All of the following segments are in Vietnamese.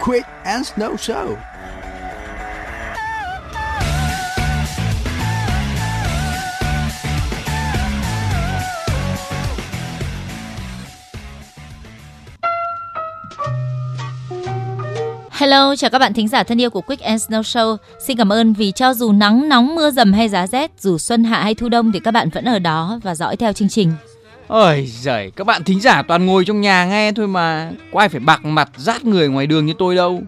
Quick and Snow Show. Hello, chào các bạn thính giả thân yêu của Quick and Snow Show. Xin cảm ơn vì cho dù nắng nóng, mưa dầm hay giá rét, dù xuân hạ hay thu đông thì các bạn vẫn ở đó và dõi theo chương trình. Ôi giời, các bạn thính giả toàn ngồi trong nhà nghe thôi mà, có ai phải bạc mặt rát người ngoài đường như tôi đâu.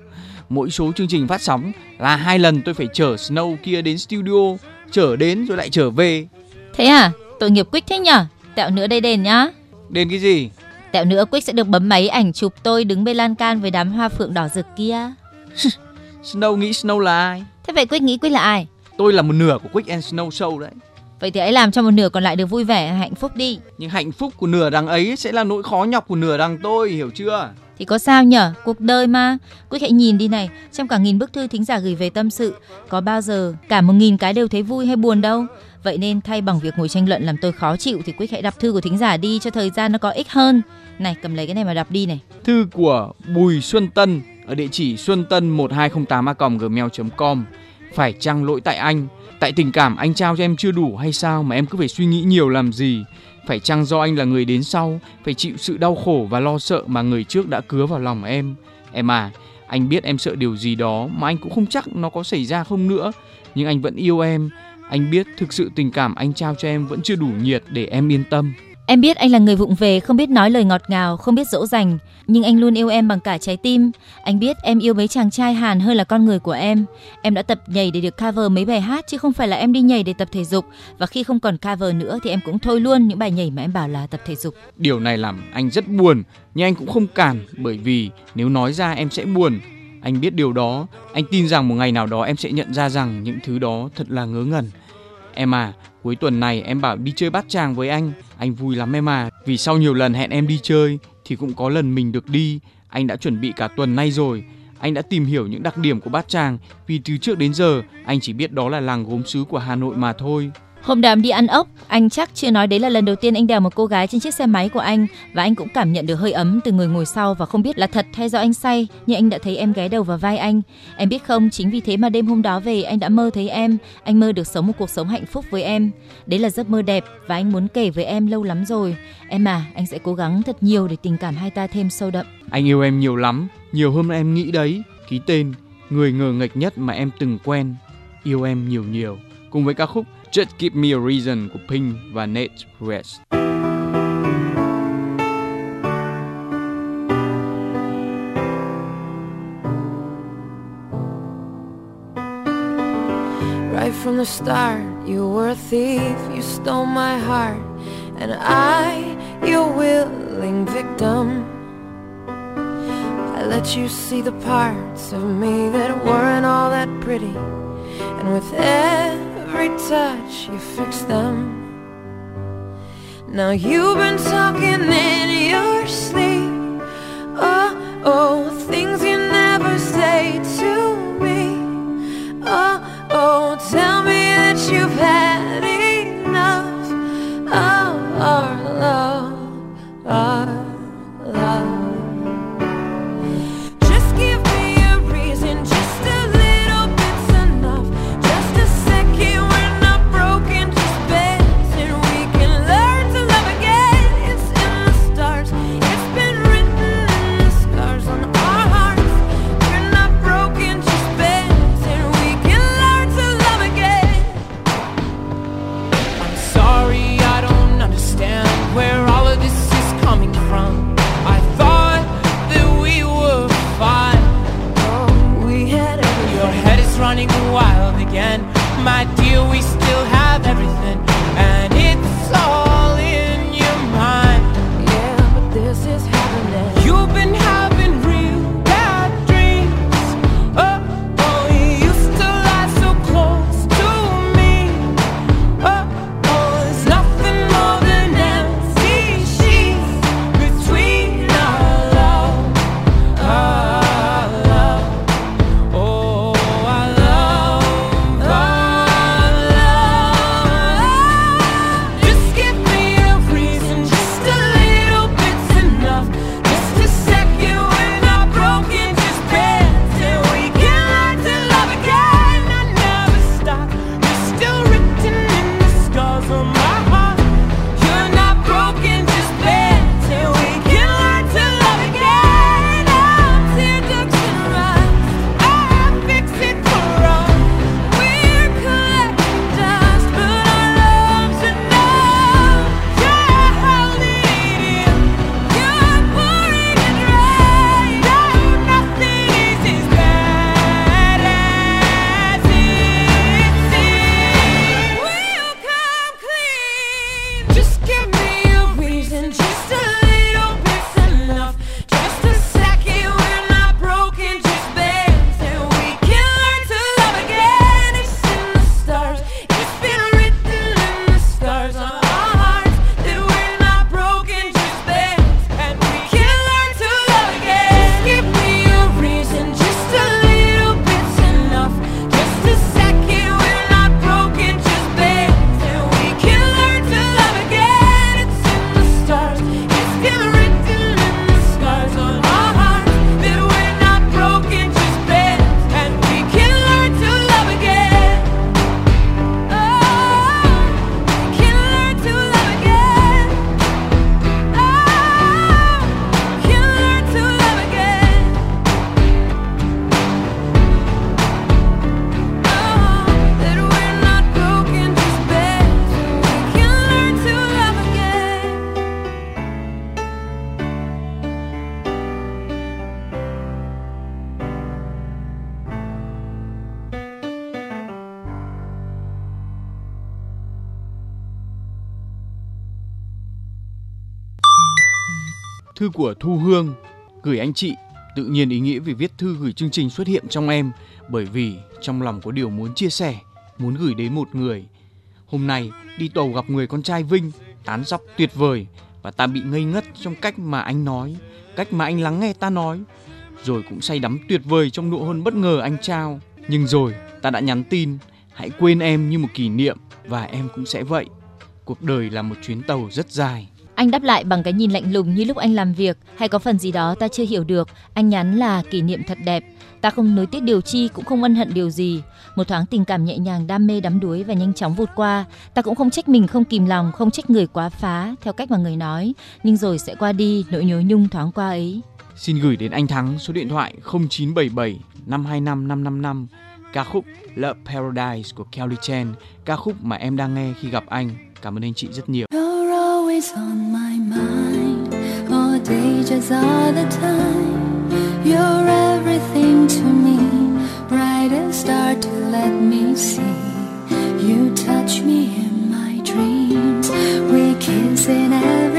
Mỗi số chương trình phát sóng là hai lần tôi phải chở Snow kia đến studio, chở đến rồi lại trở về. Thế à, tội nghiệp Quick thế nhở? Tẹo nữa đây đền nhá. Đến cái gì? Tẹo nữa Quick sẽ được bấm máy ảnh chụp tôi đứng bên lan can với đám hoa phượng đỏ rực kia. Snow nghĩ Snow là ai? Thế vậy Quick nghĩ Quick là ai? Tôi là một nửa của Quick and Snow Show đấy. Vậy thì hãy làm cho một nửa còn lại được vui vẻ, hạnh phúc đi. Nhưng hạnh phúc của nửa đằng ấy sẽ là nỗi khó nhọc của nửa đằng tôi, hiểu chưa? Thì có sao nhở, cuộc đời mà. Quick hãy nhìn đi này, trong cả nghìn bức thư thính giả gửi về tâm sự, có bao giờ cả một nghìn cái đều thấy vui hay buồn đâu. Vậy nên thay bằng việc ngồi tranh luận làm tôi khó chịu thì Quick hãy đọc thư của thính giả đi cho thời gian nó có ích hơn. Này, cầm lấy cái này mà đọc đi này. Thư của Bùi Xuân Tân ở địa chỉ xuân tân 1208 gmail.com Phải chăng lỗi tại anh? Tại tình cảm anh trao cho em chưa đủ hay sao mà em cứ phải suy nghĩ nhiều làm gì? Phải chăng do anh là người đến sau, phải chịu sự đau khổ và lo sợ mà người trước đã cứa vào lòng em? Em à, anh biết em sợ điều gì đó mà anh cũng không chắc nó có xảy ra không nữa. Nhưng anh vẫn yêu em. Anh biết thực sự tình cảm anh trao cho em vẫn chưa đủ nhiệt để em yên tâm. Em biết anh là người vụng về, không biết nói lời ngọt ngào, không biết dỗ dành, nhưng anh luôn yêu em bằng cả trái tim. Anh biết em yêu mấy chàng trai Hàn hơn là con người của em. Em đã tập nhảy để được cover mấy bài hát chứ không phải là em đi nhảy để tập thể dục. Và khi không còn cover nữa thì em cũng thôi luôn những bài nhảy mà em bảo là tập thể dục. Điều này làm anh rất buồn, nhưng anh cũng không cản bởi vì nếu nói ra em sẽ buồn. Anh biết điều đó, anh tin rằng một ngày nào đó em sẽ nhận ra rằng những thứ đó thật là ngớ ngẩn. Em à, cuối tuần này em bảo đi chơi bát tràng với anh, anh vui lắm em à. Vì sau nhiều lần hẹn em đi chơi thì cũng có lần mình được đi. Anh đã chuẩn bị cả tuần nay rồi. Anh đã tìm hiểu những đặc điểm của bát tràng vì từ trước đến giờ anh chỉ biết đó là làng gốm sứ của Hà Nội mà thôi. Hôm đàm đi ăn ốc, anh chắc chưa nói đấy là lần đầu tiên anh đèo một cô gái trên chiếc xe máy của anh và anh cũng cảm nhận được hơi ấm từ người ngồi sau và không biết là thật hay do anh say, nhưng anh đã thấy em ghé đầu vào vai anh. Em biết không, chính vì thế mà đêm hôm đó về anh đã mơ thấy em, anh mơ được sống một cuộc sống hạnh phúc với em. Đấy là giấc mơ đẹp và anh muốn kể với em lâu lắm rồi. Em à, anh sẽ cố gắng thật nhiều để tình cảm hai ta thêm sâu đậm. Anh yêu em nhiều lắm, nhiều hơn em nghĩ đấy. Ký tên, người ngờ nghịch nhất mà em từng quen. Yêu em nhiều nhiều. Cùng với ca khúc Just Give Me a Reason của Pink và Nate West. Right from the start, you were a thief, you stole my heart, and I, your willing victim. I let you see the parts of me that weren't all that pretty, and with every touch, you fix them. Now you've been talking in your sleep, oh, oh, things you never say to me, oh, oh, tell me that you've had của Thu Hương gửi anh chị. Tự nhiên ý nghĩa về viết thư gửi chương trình xuất hiện trong em bởi vì trong lòng có điều muốn chia sẻ, muốn gửi đến một người. Hôm nay đi tàu gặp người con trai Vinh, tán dóc tuyệt vời và ta bị ngây ngất trong cách mà anh nói, cách mà anh lắng nghe ta nói. Rồi cũng say đắm tuyệt vời trong nụ hôn bất ngờ anh trao. Nhưng rồi ta đã nhắn tin, hãy quên em như một kỷ niệm và em cũng sẽ vậy. Cuộc đời là một chuyến tàu rất dài. Anh đáp lại bằng cái nhìn lạnh lùng như lúc anh làm việc hay có phần gì đó ta chưa hiểu được. Anh nhắn là kỷ niệm thật đẹp. Ta không nối tiếc điều chi cũng không ân hận điều gì. Một thoáng tình cảm nhẹ nhàng đam mê đắm đuối và nhanh chóng vụt qua. Ta cũng không trách mình không kìm lòng, không trách người quá phá theo cách mà người nói. Nhưng rồi sẽ qua đi nỗi nhớ nhung thoáng qua ấy. Xin gửi đến anh Thắng số điện thoại 0977 525 555 ca khúc Love Paradise của Kelly Chen, ca khúc mà em đang nghe khi gặp anh. Cảm ơn anh chị rất nhiều. Always on my mind, all day just all the time. You're everything to me, brightest star to let me see. You touch me in my dreams, we kiss in every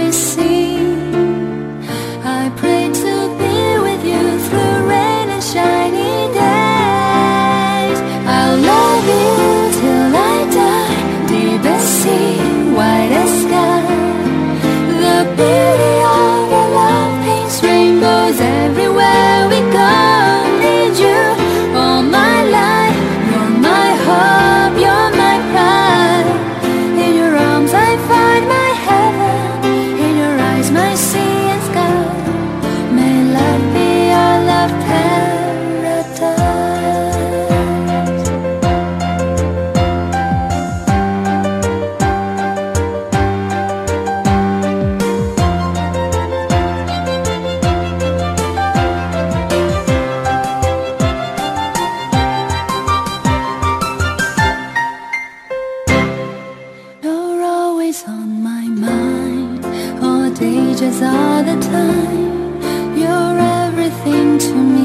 just all the time. You're everything to me,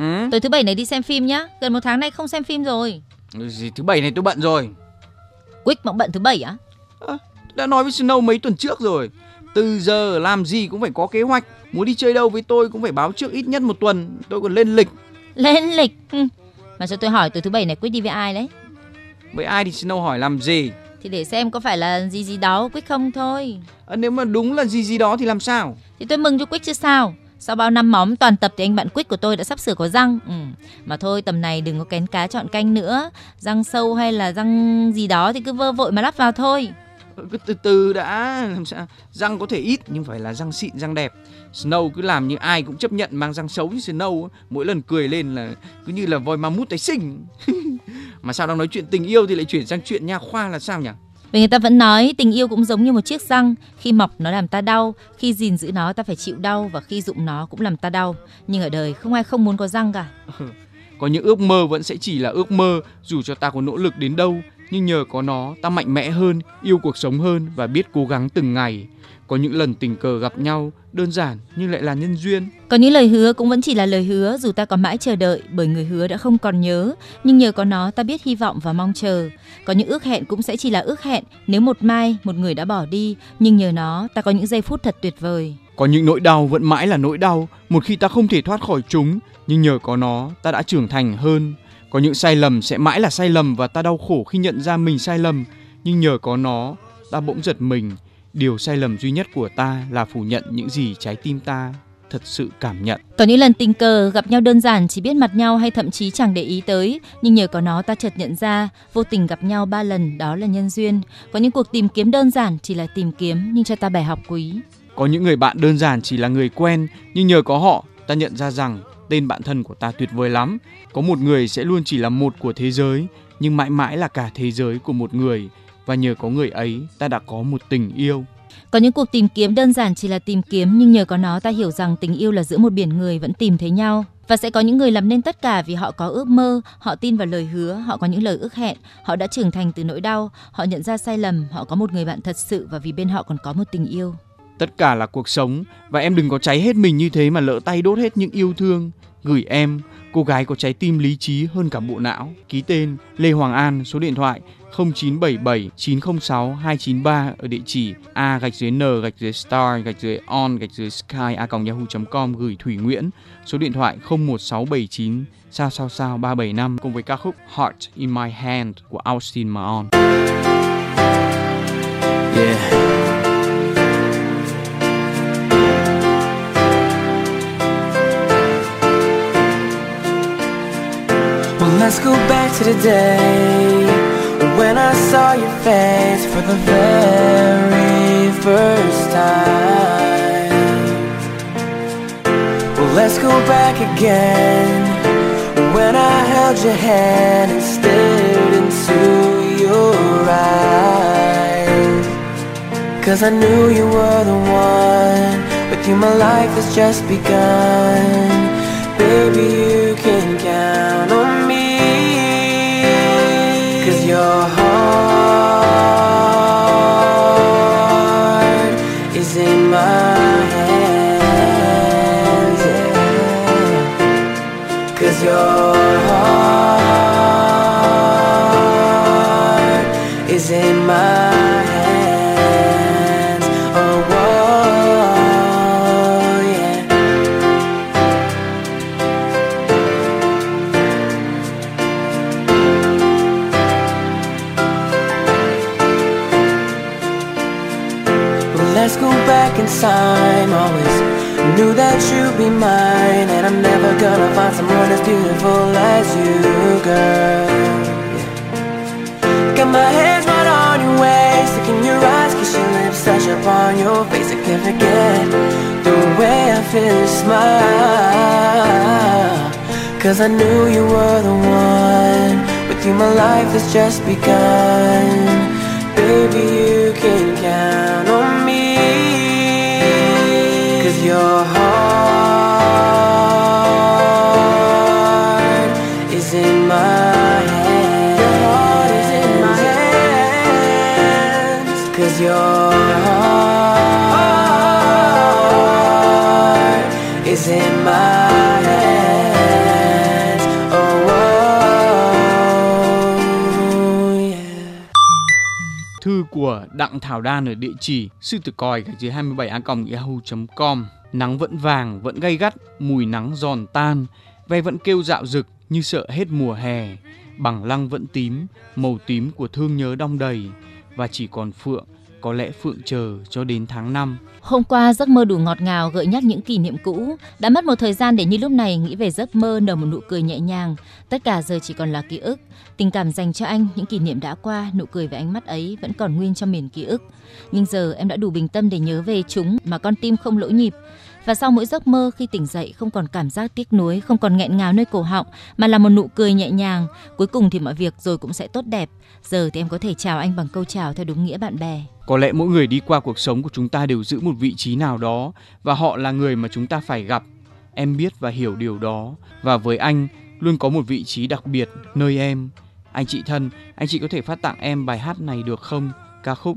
Ừ. tối thứ bảy này đi xem phim nhá. Gần một tháng nay không xem phim rồi. Gì thứ bảy này tôi bận rồi. Quick cũng bận thứ bảy á? Đã nói với Snow mấy tuần trước rồi. Từ giờ làm gì cũng phải có kế hoạch. muốn đi chơi đâu với tôi cũng phải báo trước ít nhất một tuần tôi còn lên lịch Lên lịch. Hừ. Mà cho tôi hỏi từ thứ bảy này Quyết đi với ai đấy? với ai thì Snow hỏi làm gì Thì để xem có phải là gì gì đó Quyết không thôi. à, nếu mà đúng là gì gì đó thì làm sao Thì tôi mừng cho Quyết chứ sao. Sau bao năm móm toàn tập thì anh bạn Quyết của tôi đã sắp sửa có răng. Ừ. Mà thôi, tầm này đừng có kén cá chọn canh nữa. Răng sâu hay là răng gì đó thì cứ vơ vội mà lắp vào thôi. Ờ, cứ từ từ đã, làm sao răng có thể ít, nhưng phải là răng xịn, răng đẹp Snow cứ làm như ai cũng chấp nhận mang răng xấu như Snow mỗi lần cười lên là cứ như là voi ma mút tái sinh mà sao đang nói chuyện tình yêu thì lại chuyển sang chuyện nha khoa là sao nhỉ vì người ta vẫn nói tình yêu cũng giống như một chiếc răng, khi mọc nó làm ta đau, khi gìn giữ nó ta phải chịu đau và khi dụng nó cũng làm ta đau. Nhưng ở đời không ai không muốn có răng cả. có những ước mơ vẫn sẽ chỉ là ước mơ dù cho ta có nỗ lực đến đâu nhưng nhờ có nó ta mạnh mẽ hơn yêu cuộc sống hơn và biết cố gắng từng ngày có những lần tình cờ gặp nhau đơn giản nhưng lại là nhân duyên. Có những lời hứa cũng vẫn chỉ là lời hứa dù ta có mãi chờ đợi bởi người hứa đã không còn nhớ, nhưng nhờ có nó ta biết hy vọng và mong chờ. Có những ước hẹn cũng sẽ chỉ là ước hẹn. Nếu một mai một người đã bỏ đi, nhưng nhờ nó ta có những giây phút thật tuyệt vời. có những nỗi đau vẫn mãi là nỗi đau. Một khi ta không thể thoát khỏi chúng nhưng nhờ có nó ta đã trưởng thành hơn. Có những sai lầm sẽ mãi là sai lầm và ta đau khổ khi nhận ra mình sai lầm. Nhưng nhờ có nó ta bỗng giật mình điều sai lầm duy nhất của ta là phủ nhận những gì trái tim ta thật sự cảm nhận Có những lần tình cờ gặp nhau đơn giản chỉ biết mặt nhau hay thậm chí chẳng để ý tới, nhưng nhờ có nó ta chợt nhận ra vô tình gặp nhau ba lần đó là nhân duyên. Có những cuộc tìm kiếm đơn giản chỉ là tìm kiếm nhưng cho ta bài học quý. Có những người bạn đơn giản chỉ là người quen, nhưng nhờ có họ, ta nhận ra rằng tên bạn thân của ta tuyệt vời lắm. Có một người sẽ luôn chỉ là một của thế giới, nhưng mãi mãi là cả thế giới của một người. Và nhờ có người ấy, ta đã có một tình yêu. Có những cuộc tìm kiếm đơn giản chỉ là tìm kiếm nhưng nhờ có nó ta hiểu rằng tình yêu là giữa một biển người vẫn tìm thấy nhau. Và sẽ có những người làm nên tất cả vì họ có ước mơ, họ tin vào lời hứa, họ có những lời ước hẹn, họ đã trưởng thành từ nỗi đau, họ nhận ra sai lầm, họ có một người bạn thật sự và vì bên họ còn có một tình yêu. Tất cả là cuộc sống và em đừng có cháy hết mình như thế mà lỡ tay đốt hết những yêu thương. Gửi em, cô gái có trái tim lý trí hơn cả bộ não. Ký tên Lê Hoàng An, số điện thoại 0977 906 293 ở địa chỉ a gạch dưới n gạch dưới star gạch dưới on gạch dưới sky a yahoo.com gửi Thủy Nguyễn số điện thoại 01679 sao sao sao 375 cùng với ca khúc Heart in My Hand của Austin Mahon. Yeah. Well, let's go back to the day for the very first time. Well, let's go back again when I held your hand and stared into your eyes. Cause I knew you were the one. With you, my life has just begun. Baby, you can count on me. Cause your that you'd be mine, and I'm never gonna find someone as beautiful as you, girl. Got my hands right on your waist, look in your eyes, kiss your lips, touch upon your face. I can't forget the way I feel your smile. Cause I knew you were the one. With you, my life has just begun. Baby, you can count on me. Cause your Đặng Thảo Đan ở địa chỉ sư tử còi gạch dưới 27 a yahoo.com Nắng vẫn vàng, vẫn gay gắt, mùi nắng giòn tan, ve vẫn kêu dạo rực như sợ hết mùa hè. Bằng lăng vẫn tím, màu tím của thương nhớ đong đầy và chỉ còn phượng có lẽ Phượng chờ cho đến tháng 5. Hôm qua giấc mơ đủ ngọt ngào gợi nhắc những kỷ niệm cũ. Đã mất một thời gian để như lúc này nghĩ về giấc mơ nở một nụ cười nhẹ nhàng. Tất cả giờ chỉ còn là ký ức. Tình cảm dành cho anh, những kỷ niệm đã qua, nụ cười và ánh mắt ấy vẫn còn nguyên trong miền ký ức. Nhưng giờ em đã đủ bình tâm để nhớ về chúng mà con tim không lỗi nhịp. Và sau mỗi giấc mơ khi tỉnh dậy không còn cảm giác tiếc nuối, không còn nghẹn ngào nơi cổ họng mà là một nụ cười nhẹ nhàng. Cuối cùng thì mọi việc rồi cũng sẽ tốt đẹp. Giờ thì em có thể chào anh bằng câu chào theo đúng nghĩa bạn bè. Có lẽ mỗi người đi qua cuộc sống của chúng ta đều giữ một vị trí nào đó và họ là người mà chúng ta phải gặp. Em biết và hiểu điều đó và với anh luôn có một vị trí đặc biệt nơi em. Anh chị thân, anh chị có thể phát tặng em bài hát này được không? Ca khúc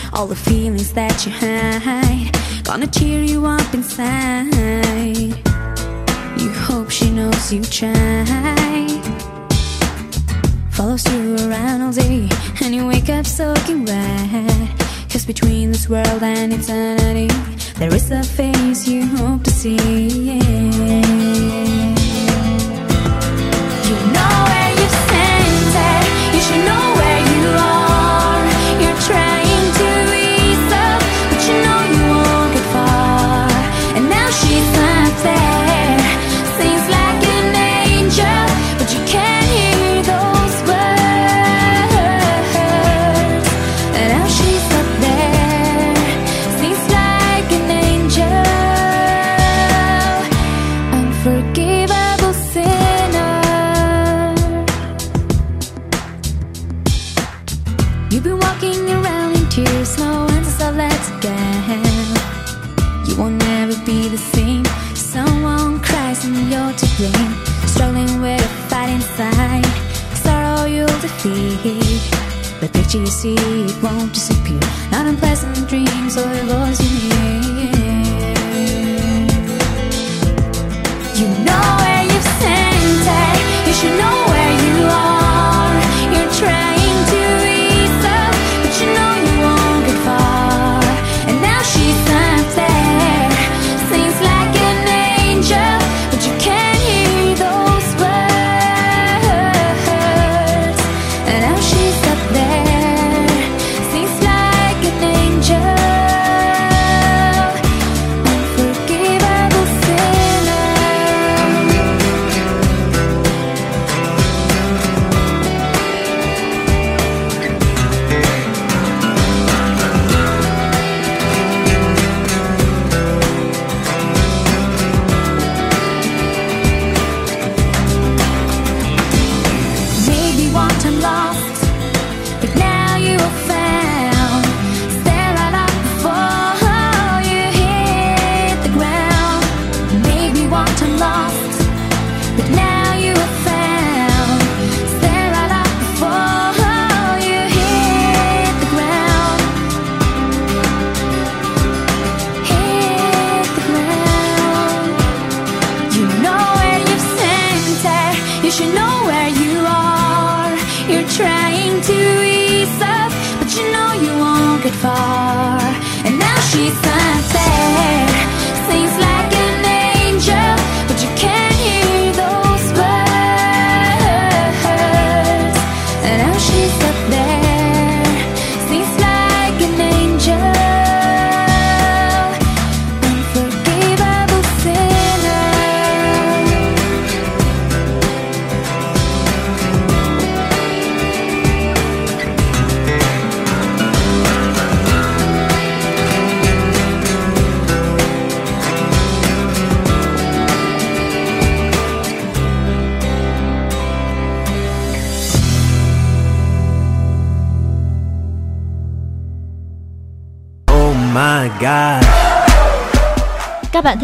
all the feelings that you hide Gonna cheer you up inside. You hope she knows you tried Follows you around all day And you wake up soaking wet. Cause between this world and eternity There is a face you hope to see. yeah. see it won't disappear. Not unpleasant dreams or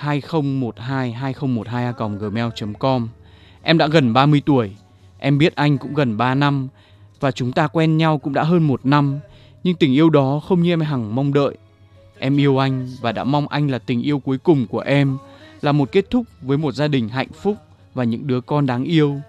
2012-2012 Em đã gần 30 tuổi. Em biết anh cũng gần 3 năm và chúng ta quen nhau cũng đã hơn một năm. Nhưng tình yêu đó không như em hằng mong đợi. Em yêu anh và đã mong anh là tình yêu cuối cùng của em, là một kết thúc với một gia đình hạnh phúc và những đứa con đáng yêu.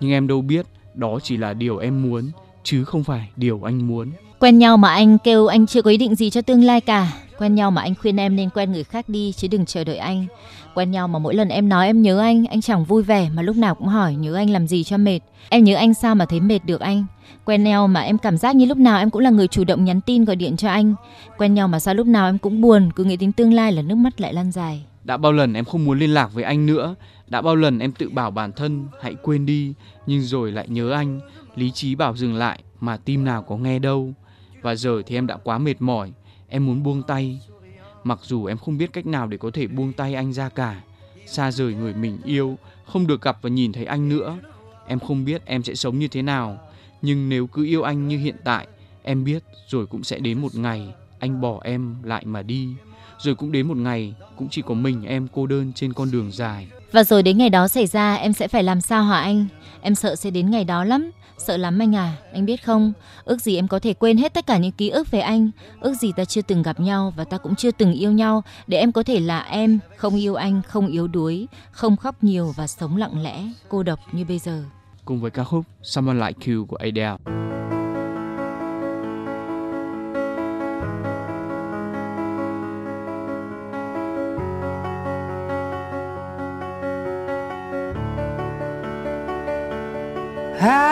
Nhưng em đâu biết đó chỉ là điều em muốn chứ không phải điều anh muốn. Quen nhau mà anh kêu anh chưa có ý định gì cho tương lai cả. Quen nhau mà anh khuyên em nên quen người khác đi chứ đừng chờ đợi anh. Quen nhau mà mỗi lần em nói em nhớ anh, anh chẳng vui vẻ mà lúc nào cũng hỏi nhớ anh làm gì cho mệt. Em nhớ anh sao mà thấy mệt được anh. Quen nhau mà em cảm giác như lúc nào em cũng là người chủ động nhắn tin gọi điện cho anh. Quen nhau mà sao lúc nào em cũng buồn, cứ nghĩ đến tương lai là nước mắt lại lan dài. Đã bao lần em không muốn liên lạc với anh nữa, đã bao lần em tự bảo bản thân hãy quên đi, nhưng rồi lại nhớ anh, lý trí bảo dừng lại mà tim nào có nghe đâu. Và giờ thì em đã quá mệt mỏi, em muốn buông tay. Mặc dù em không biết cách nào để có thể buông tay anh ra cả, xa rời người mình yêu, không được gặp và nhìn thấy anh nữa. Em không biết em sẽ sống như thế nào, nhưng nếu cứ yêu anh như hiện tại, em biết rồi cũng sẽ đến một ngày anh bỏ em lại mà đi. Rồi cũng đến một ngày cũng chỉ có mình em cô đơn trên con đường dài. Và rồi đến ngày đó xảy ra em sẽ phải làm sao hả anh? Em sợ sẽ đến ngày đó lắm. Sợ lắm anh à, anh biết không? Ước gì em có thể quên hết tất cả những ký ức về anh. Ước gì ta chưa từng gặp nhau và ta cũng chưa từng yêu nhau để em có thể là em, không yêu anh, không yếu đuối, không khóc nhiều và sống lặng lẽ, cô độc như bây giờ. Cùng với ca khúc Someone Like You của Adele. I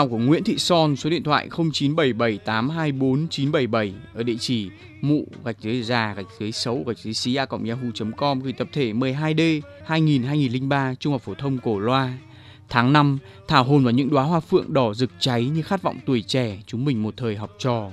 Email của Nguyễn Thị Son số điện thoại 0977824977 ở địa chỉ mụ gạch dưới già gạch dưới xấu gạch dưới xí a cộng yahoo.com gửi tập thể 12D 2000 2003 Trung học phổ thông Cổ Loa. Tháng 5, thả hồn vào những đóa hoa phượng đỏ rực cháy như khát vọng tuổi trẻ chúng mình một thời học trò.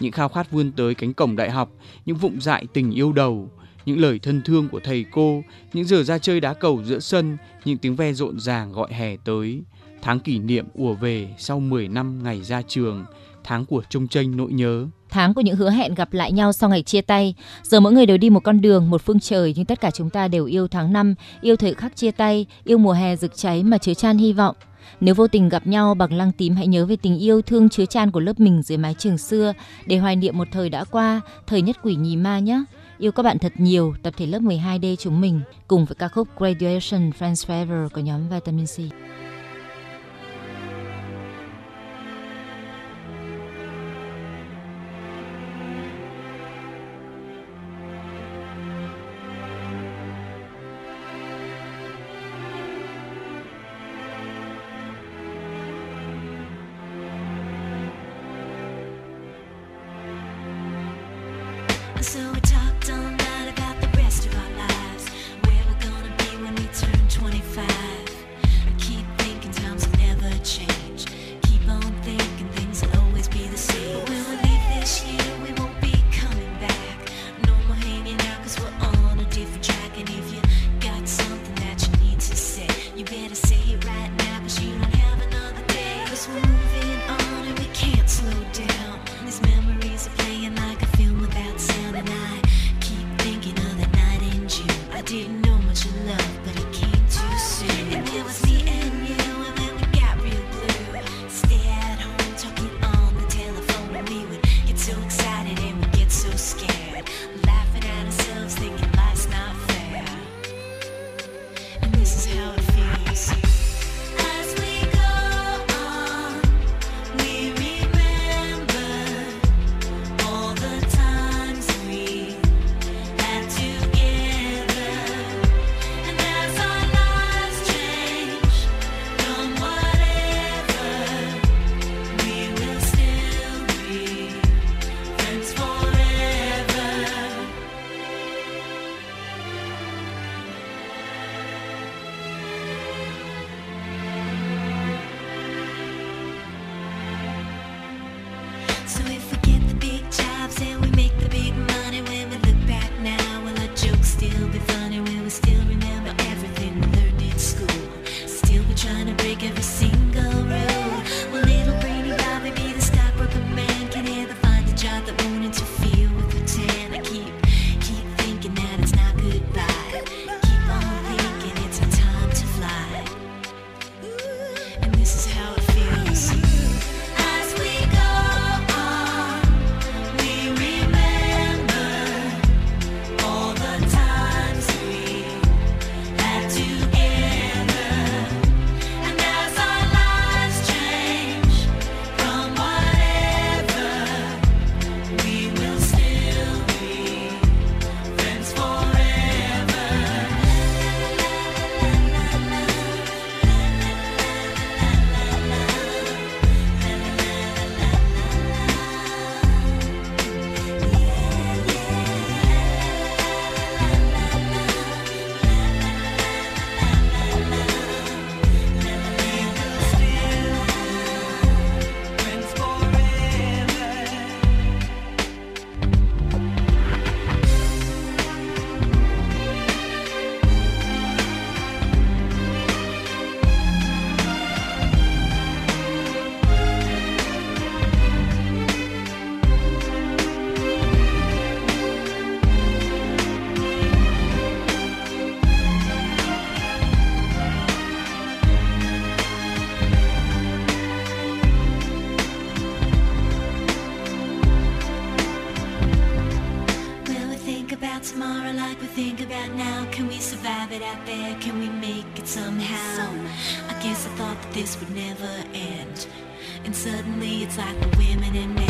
Những khao khát vươn tới cánh cổng đại học, những vụng dại tình yêu đầu, những lời thân thương của thầy cô, những giờ ra chơi đá cầu giữa sân, những tiếng ve rộn ràng gọi hè tới. Tháng kỷ niệm ùa về sau 10 năm ngày ra trường, tháng của trông tranh nỗi nhớ. Tháng của những hứa hẹn gặp lại nhau sau ngày chia tay. Giờ mỗi người đều đi một con đường, một phương trời nhưng tất cả chúng ta đều yêu tháng năm, yêu thời khắc chia tay, yêu mùa hè rực cháy mà chứa chan hy vọng. Nếu vô tình gặp nhau bằng lăng tím hãy nhớ về tình yêu thương chứa chan của lớp mình dưới mái trường xưa để hoài niệm một thời đã qua, thời nhất quỷ nhì ma nhé. Yêu các bạn thật nhiều, tập thể lớp 12D chúng mình cùng với ca khúc Graduation Friends Forever của nhóm Vitamin C. somehow? I guess I thought that this would never end. And suddenly it's like the women and men.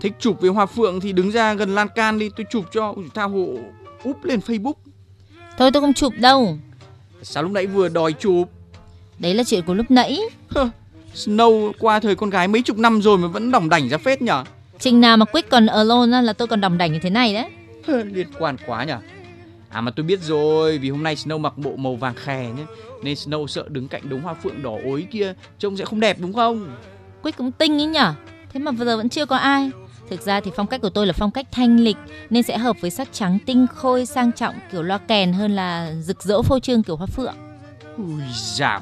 thích chụp với hoa phượng thì đứng ra gần lan can đi, tôi chụp cho tha hồ úp lên Facebook. Thôi tôi không chụp đâu. Sao lúc nãy vừa đòi chụp? Đấy là chuyện của lúc nãy. Hơ, Snow qua thời con gái mấy chục năm rồi mà vẫn đỏng đảnh ra phết nhở? Chừng nào mà Quick còn alone là tôi còn đồng đảnh như thế này đấy. Hơ, Liên quan quá nhở? À mà tôi biết rồi, vì hôm nay Snow mặc bộ màu vàng khè nhé, nên Snow sợ đứng cạnh đống hoa phượng đỏ ối kia trông sẽ không đẹp đúng không? Quick cũng tinh ấy nhở. Thế mà vừa giờ vẫn chưa có ai. Thực ra thì phong cách của tôi là phong cách thanh lịch nên sẽ hợp với sắc trắng tinh khôi sang trọng kiểu loa kèn hơn là rực rỡ phô trương kiểu hoa phượng. Ui dào,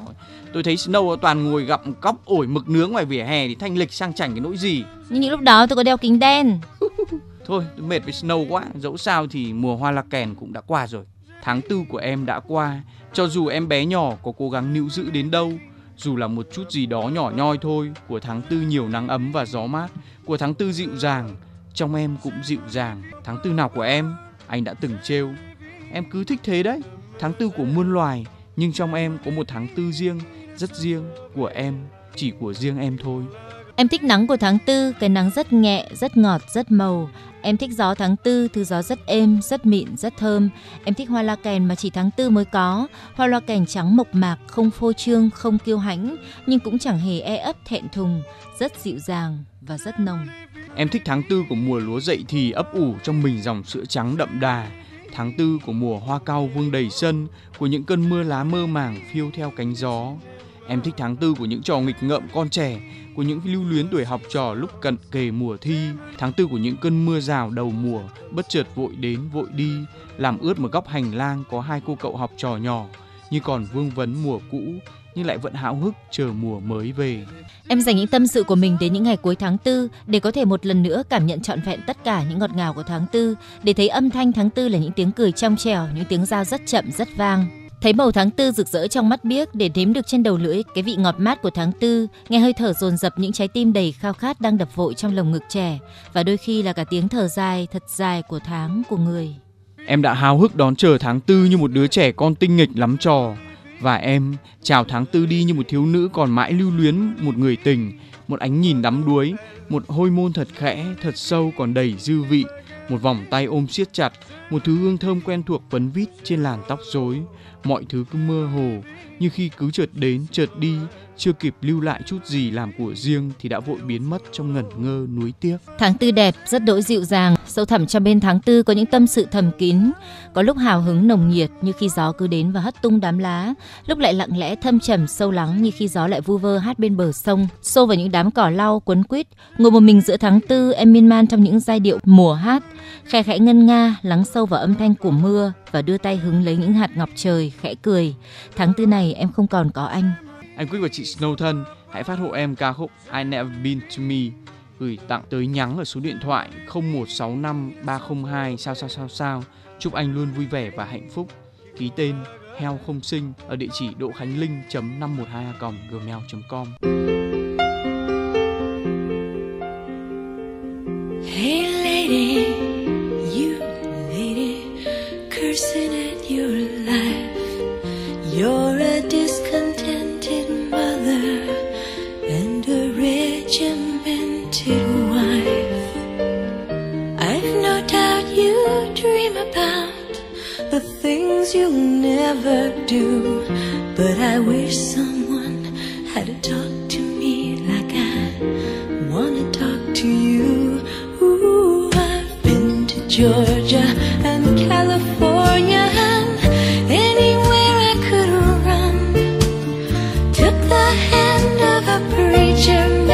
tôi thấy Snow toàn ngồi gặm cóc ổi mực nướng ngoài vỉa hè thì thanh lịch sang chảnh cái nỗi gì. Nhưng những lúc đó tôi có đeo kính đen. Thôi, tôi mệt với Snow quá, dẫu sao thì mùa hoa la kèn cũng đã qua rồi. Tháng tư của em đã qua, cho dù em bé nhỏ có cố gắng níu giữ đến đâu, dù là một chút gì đó nhỏ nhoi thôi, của tháng tư nhiều nắng ấm và gió mát, của tháng tư dịu dàng, trong em cũng dịu dàng. Tháng tư nào của em, anh đã từng trêu. Em cứ thích thế đấy, tháng tư của muôn loài, nhưng trong em có một tháng tư riêng, rất riêng của em, chỉ của riêng em thôi. Em thích nắng của tháng tư, cái nắng rất nhẹ, rất ngọt, rất màu. Em thích gió tháng tư, thứ gió rất êm, rất mịn, rất thơm. Em thích hoa la kèn mà chỉ tháng tư mới có. Hoa la kèn trắng mộc mạc, không phô trương, không kiêu hãnh, nhưng cũng chẳng hề e ấp thẹn thùng, rất dịu dàng và rất nồng. Em thích tháng tư của mùa lúa dậy thì ấp ủ trong mình dòng sữa trắng đậm đà. Tháng tư của mùa hoa cao vương đầy sân, của những cơn mưa lá mơ màng phiêu theo cánh gió. Em thích tháng tư của những trò nghịch ngợm con trẻ, của những lưu luyến tuổi học trò lúc cận kề mùa thi. Tháng tư của những cơn mưa rào đầu mùa, bất chợt vội đến vội đi, làm ướt một góc hành lang có hai cô cậu học trò nhỏ, như còn vương vấn mùa cũ, nhưng lại vẫn háo hức chờ mùa mới về. Em dành những tâm sự của mình đến những ngày cuối tháng tư để có thể một lần nữa cảm nhận trọn vẹn tất cả những ngọt ngào của tháng tư, để thấy âm thanh tháng tư là những tiếng cười trong trẻo, những tiếng giao rất chậm rất vang. Thấy màu tháng tư rực rỡ trong mắt biếc để nếm được trên đầu lưỡi cái vị ngọt mát của tháng tư, nghe hơi thở dồn dập những trái tim đầy khao khát đang đập vội trong lồng ngực trẻ và đôi khi là cả tiếng thở dài thật dài của tháng của người. Em đã háo hức đón chờ tháng tư như một đứa trẻ con tinh nghịch lắm trò. Và em chào tháng tư đi như một thiếu nữ còn mãi lưu luyến một người tình. một ánh nhìn đắm đuối, một hôi môn thật khẽ, thật sâu còn đầy dư vị, một vòng tay ôm siết chặt, một thứ hương thơm quen thuộc vấn vít trên làn tóc rối, mọi thứ cứ mơ hồ, như khi cứ chợt đến chợt đi, chưa kịp lưu lại chút gì làm của riêng thì đã vội biến mất trong ngẩn ngơ núi tiếc. Tháng tư đẹp, rất đỗi dịu dàng, sâu thẳm trong bên tháng tư có những tâm sự thầm kín, có lúc hào hứng nồng nhiệt như khi gió cứ đến và hất tung đám lá, lúc lại lặng lẽ thâm trầm sâu lắng như khi gió lại vu vơ hát bên bờ sông, xô vào những đám cỏ lau quấn quýt, ngồi một mình giữa tháng tư em miên man trong những giai điệu mùa hát, khẽ khẽ ngân nga lắng sâu vào âm thanh của mưa và đưa tay hứng lấy những hạt ngọc trời khẽ cười. Tháng tư này em không còn có anh. Anh Quyết và chị Snow thân hãy phát hộ em ca khúc I Never Been to Me gửi tặng tới nhắn ở số điện thoại 0165 302 sao sao sao sao. Chúc anh luôn vui vẻ và hạnh phúc. Ký tên heo không sinh ở địa chỉ độ khánh linh 512 gmail com Hey lady, you lady, cursing at your life. You're a dis things you'll never do, but I wish someone had talked to me like I wanna talk to you. Ooh, I've been to Georgia and California and anywhere I could run. Took the hand of a preacher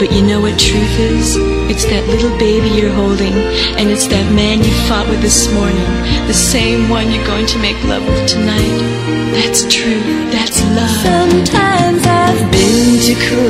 But you know what truth is? It's that little baby you're holding, and it's that man you fought with this morning, the same one you're going to make love with tonight. That's true. That's love. Sometimes I've been to crying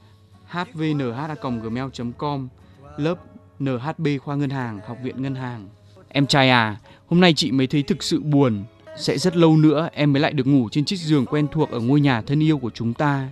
hvnh@gmail.com, lớp NHB khoa ngân hàng, học viện ngân hàng. Em trai à, hôm nay chị mới thấy thực sự buồn. Sẽ rất lâu nữa em mới lại được ngủ trên chiếc giường quen thuộc ở ngôi nhà thân yêu của chúng ta.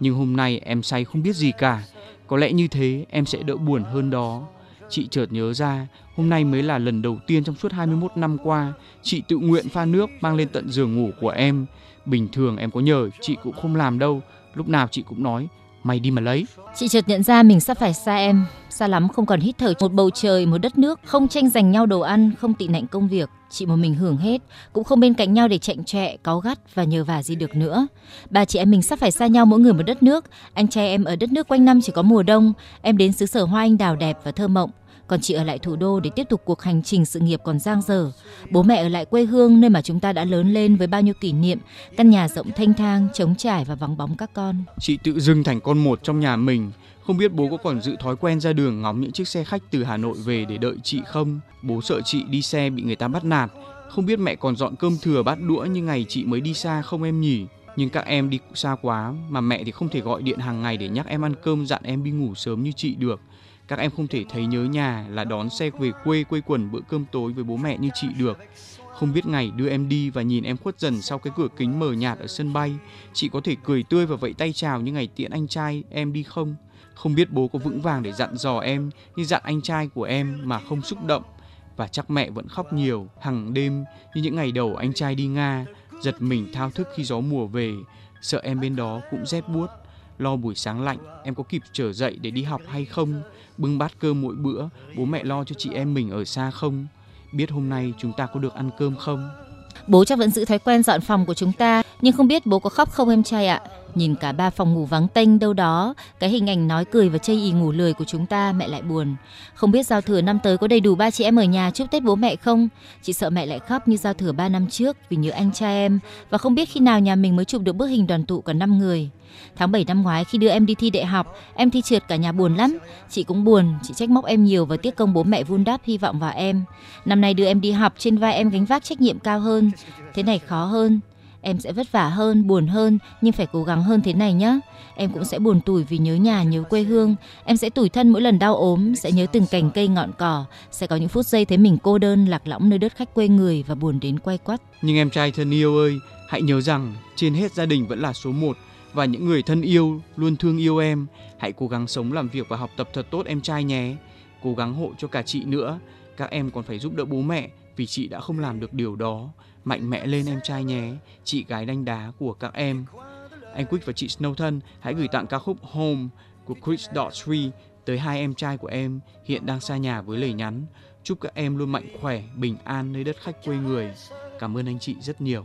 Nhưng hôm nay em say không biết gì cả. Có lẽ như thế em sẽ đỡ buồn hơn đó. Chị chợt nhớ ra, hôm nay mới là lần đầu tiên trong suốt 21 năm qua, chị tự nguyện pha nước mang lên tận giường ngủ của em. Bình thường em có nhờ, chị cũng không làm đâu. Lúc nào chị cũng nói, mày đi mà lấy. Chị chợt nhận ra mình sắp phải xa em, xa lắm không còn hít thở một bầu trời, một đất nước, không tranh giành nhau đồ ăn, không tị nạnh công việc. Chị một mình hưởng hết, cũng không bên cạnh nhau để chạnh chọe, cáu gắt và nhờ vả gì được nữa. Ba chị em mình sắp phải xa nhau mỗi người một đất nước. Anh trai em ở đất nước quanh năm chỉ có mùa đông, em đến xứ sở hoa anh đào đẹp và thơ mộng còn chị ở lại thủ đô để tiếp tục cuộc hành trình sự nghiệp còn giang dở. Bố mẹ ở lại quê hương nơi mà chúng ta đã lớn lên với bao nhiêu kỷ niệm, căn nhà rộng thanh thang, trống trải và vắng bóng các con. Chị tự dưng thành con một trong nhà mình. Không biết bố có còn giữ thói quen ra đường ngóng những chiếc xe khách từ Hà Nội về để đợi chị không? Bố sợ chị đi xe bị người ta bắt nạt. Không biết mẹ còn dọn cơm thừa bát đũa như ngày chị mới đi xa không em nhỉ? Nhưng các em đi xa quá mà mẹ thì không thể gọi điện hàng ngày để nhắc em ăn cơm dặn em đi ngủ sớm như chị được các em không thể thấy nhớ nhà là đón xe về quê quây quần bữa cơm tối với bố mẹ như chị được. Không biết ngày đưa em đi và nhìn em khuất dần sau cái cửa kính mờ nhạt ở sân bay, chị có thể cười tươi và vẫy tay chào như ngày tiễn anh trai em đi không? Không biết bố có vững vàng để dặn dò em như dặn anh trai của em mà không xúc động. Và chắc mẹ vẫn khóc nhiều hàng đêm như những ngày đầu anh trai đi nga, giật mình thao thức khi gió mùa về. Sợ em bên đó cũng rét buốt lo buổi sáng lạnh em có kịp trở dậy để đi học hay không? Bưng bát cơm mỗi bữa bố mẹ lo cho chị em mình ở xa không? Biết hôm nay chúng ta có được ăn cơm không? Bố chắc vẫn giữ thói quen dọn phòng của chúng ta, nhưng không biết bố có khóc không em trai ạ? Nhìn cả ba phòng ngủ vắng tênh đâu đó, cái hình ảnh nói cười và chây ì ngủ lười của chúng ta mẹ lại buồn. Không biết giao thừa năm tới có đầy đủ ba chị em ở nhà chúc Tết bố mẹ không? Chị sợ mẹ lại khóc như giao thừa ba năm trước vì nhớ anh trai em và không biết khi nào nhà mình mới chụp được bức hình đoàn tụ cả năm người. Tháng 7 năm ngoái khi đưa em đi thi đại học, em thi trượt cả nhà buồn lắm. Chị cũng buồn, chị trách móc em nhiều và tiếc công bố mẹ vun đắp hy vọng vào em. Năm nay đưa em đi học trên vai em gánh vác trách nhiệm cao hơn. Thế này khó hơn. Em sẽ vất vả hơn, buồn hơn nhưng phải cố gắng hơn thế này nhé. Em cũng sẽ buồn tủi vì nhớ nhà, nhớ quê hương. Em sẽ tủi thân mỗi lần đau ốm, sẽ nhớ từng cành cây ngọn cỏ, sẽ có những phút giây thấy mình cô đơn, lạc lõng nơi đất khách quê người và buồn đến quay quắt. nhưng em trai thân yêu ơi hãy nhớ rằng trên hết gia đình vẫn là số một và những người thân yêu luôn thương yêu em hãy cố gắng sống làm việc và học tập thật tốt em trai nhé cố gắng hộ cho cả chị nữa các em còn phải giúp đỡ bố mẹ vì chị đã không làm được điều đó mạnh mẽ lên em trai nhé, chị gái đanh đá của các em. Anh Quick và chị Snowton, hãy gửi tặng ca khúc Home của Chris Daughtry tới hai em trai của em hiện đang xa nhà với lời nhắn. Chúc các em luôn mạnh khỏe, bình an nơi đất khách quê người. Cảm ơn anh chị rất nhiều.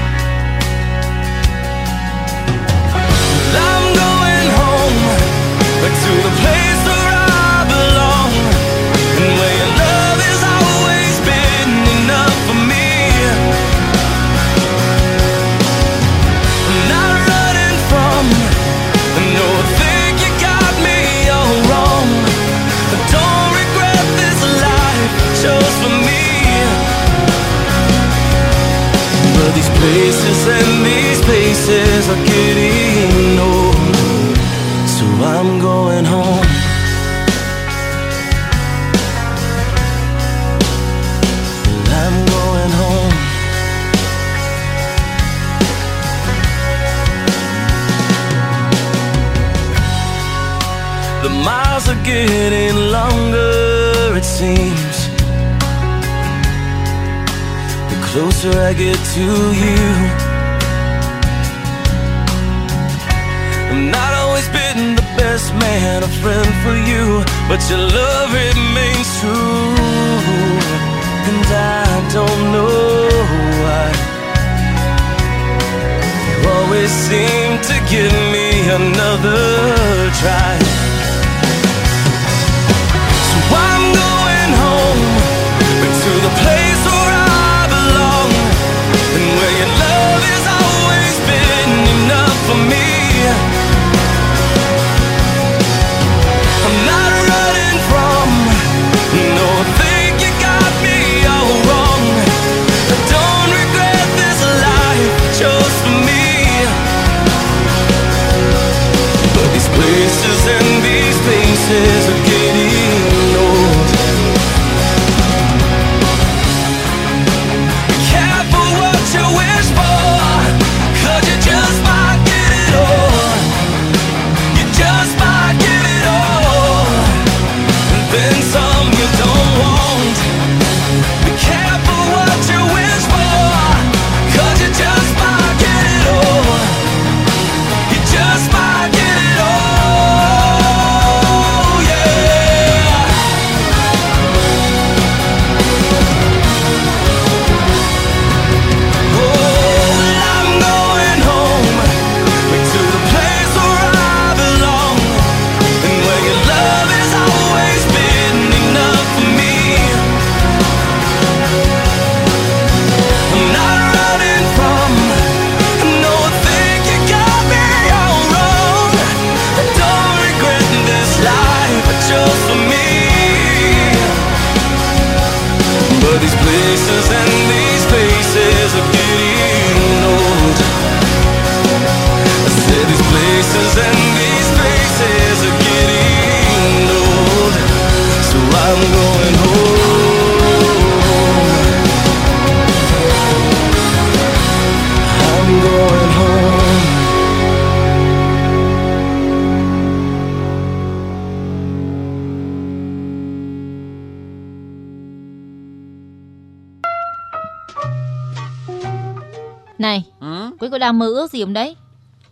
Không đấy?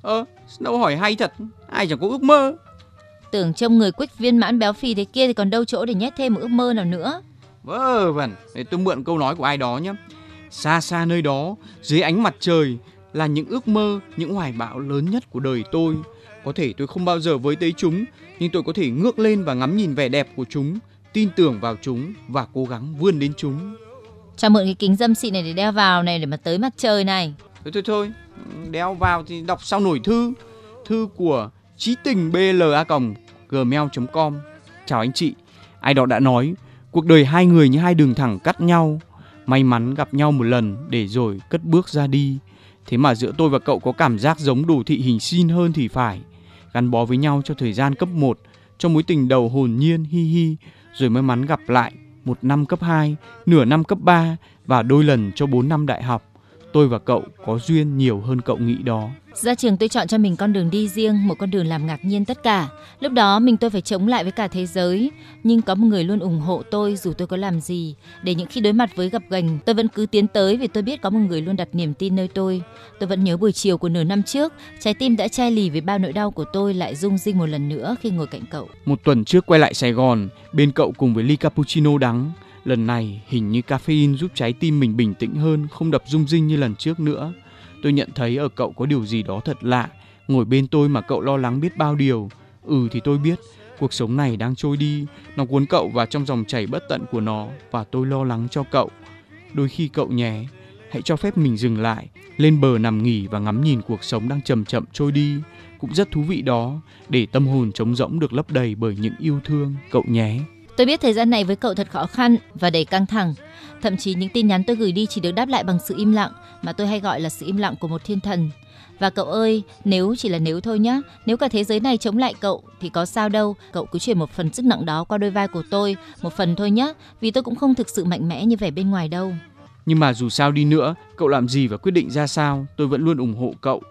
Ơ, đâu hỏi hay thật. Ai chẳng có ước mơ. Tưởng trông người quýt viên mãn béo phì thế kia thì còn đâu chỗ để nhét thêm một ước mơ nào nữa. Vớ vẩn, để tôi mượn câu nói của ai đó nhé. Xa xa nơi đó, dưới ánh mặt trời là những ước mơ, những hoài bão lớn nhất của đời tôi. Có thể tôi không bao giờ với tới chúng, nhưng tôi có thể ngước lên và ngắm nhìn vẻ đẹp của chúng, tin tưởng vào chúng và cố gắng vươn đến chúng. Cho mượn cái kính dâm xịn này để đeo vào này để mà tới mặt trời này. Thôi thôi thôi, đeo vào thì đọc sau nổi thư. Thư của trí tình bla gmail.com. Chào anh chị, ai đó đã nói cuộc đời hai người như hai đường thẳng cắt nhau. May mắn gặp nhau một lần để rồi cất bước ra đi. Thế mà giữa tôi và cậu có cảm giác giống đồ thị hình xin hơn thì phải. Gắn bó với nhau cho thời gian cấp 1, cho mối tình đầu hồn nhiên hi hi, rồi may mắn gặp lại một năm cấp 2, nửa năm cấp 3 và đôi lần cho 4 năm đại học. Tôi và cậu có duyên nhiều hơn cậu nghĩ đó. Ra trường tôi chọn cho mình con đường đi riêng, một con đường làm ngạc nhiên tất cả. Lúc đó mình tôi phải chống lại với cả thế giới, nhưng có một người luôn ủng hộ tôi dù tôi có làm gì. Để những khi đối mặt với gặp gành, tôi vẫn cứ tiến tới vì tôi biết có một người luôn đặt niềm tin nơi tôi. Tôi vẫn nhớ buổi chiều của nửa năm trước, trái tim đã chai lì với bao nỗi đau của tôi lại rung rinh một lần nữa khi ngồi cạnh cậu. Một tuần trước quay lại Sài Gòn, bên cậu cùng với ly cappuccino đắng. Lần này hình như caffeine giúp trái tim mình bình tĩnh hơn, không đập rung rinh như lần trước nữa. Tôi nhận thấy ở cậu có điều gì đó thật lạ. Ngồi bên tôi mà cậu lo lắng biết bao điều. Ừ thì tôi biết, cuộc sống này đang trôi đi, nó cuốn cậu vào trong dòng chảy bất tận của nó và tôi lo lắng cho cậu. Đôi khi cậu nhé, hãy cho phép mình dừng lại, lên bờ nằm nghỉ và ngắm nhìn cuộc sống đang chậm chậm trôi đi. Cũng rất thú vị đó, để tâm hồn trống rỗng được lấp đầy bởi những yêu thương, cậu nhé. Tôi biết thời gian này với cậu thật khó khăn và đầy căng thẳng. Thậm chí những tin nhắn tôi gửi đi chỉ được đáp lại bằng sự im lặng mà tôi hay gọi là sự im lặng của một thiên thần. Và cậu ơi, nếu chỉ là nếu thôi nhá, nếu cả thế giới này chống lại cậu thì có sao đâu, cậu cứ chuyển một phần sức nặng đó qua đôi vai của tôi, một phần thôi nhá, vì tôi cũng không thực sự mạnh mẽ như vẻ bên ngoài đâu. Nhưng mà dù sao đi nữa, cậu làm gì và quyết định ra sao, tôi vẫn luôn ủng hộ cậu.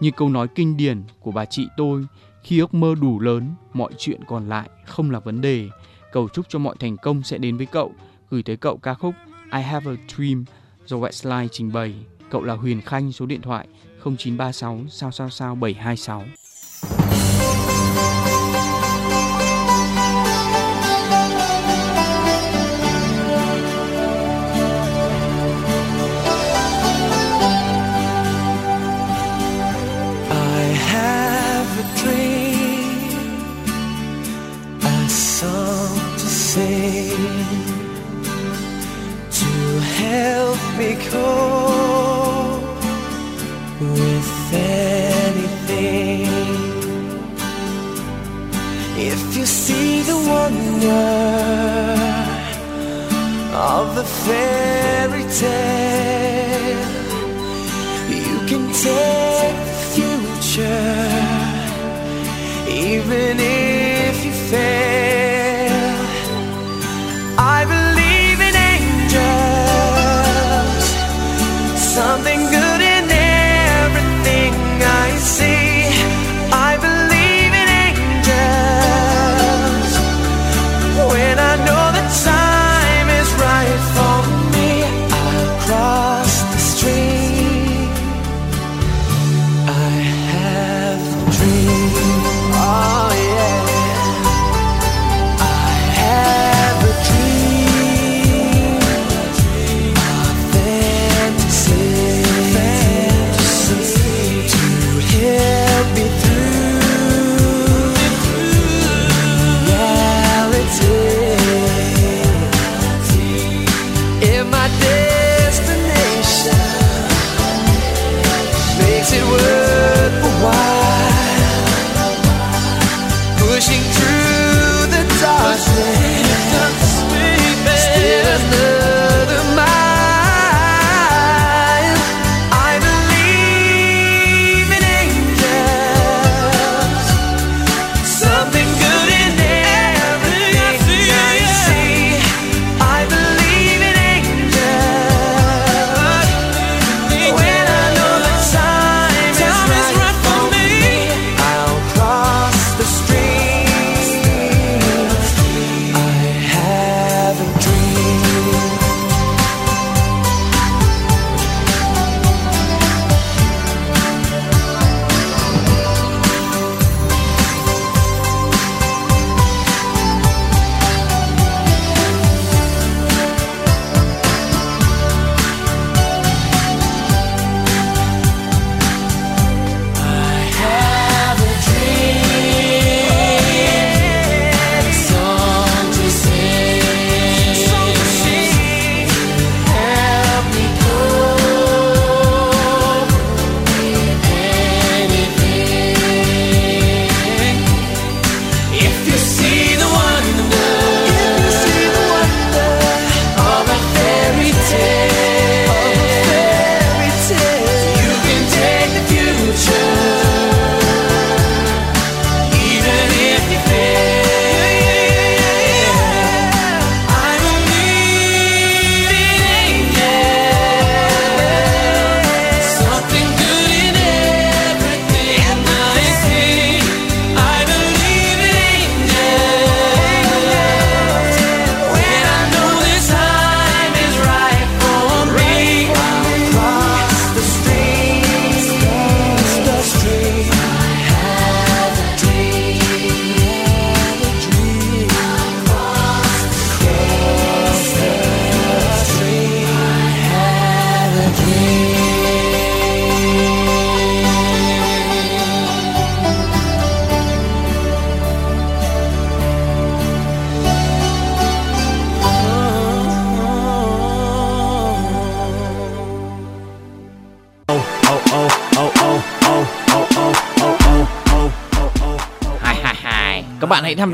Như câu nói kinh điển của bà chị tôi, khi ước mơ đủ lớn, mọi chuyện còn lại không là vấn đề cầu chúc cho mọi thành công sẽ đến với cậu. Gửi tới cậu ca khúc I Have a Dream do Westlife trình bày. Cậu là Huyền Khanh, số điện thoại 0936 sao sao sao 726. Wonder of the fairy tale. You can take the future, even if you fail.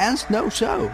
And snow so.